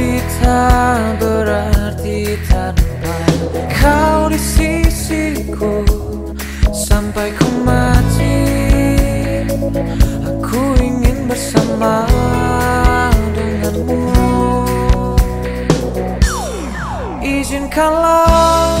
Tapi tak berarti tanpa kau di sisiku Sampai ku mati. Aku ingin bersama denganmu. Izinkanlah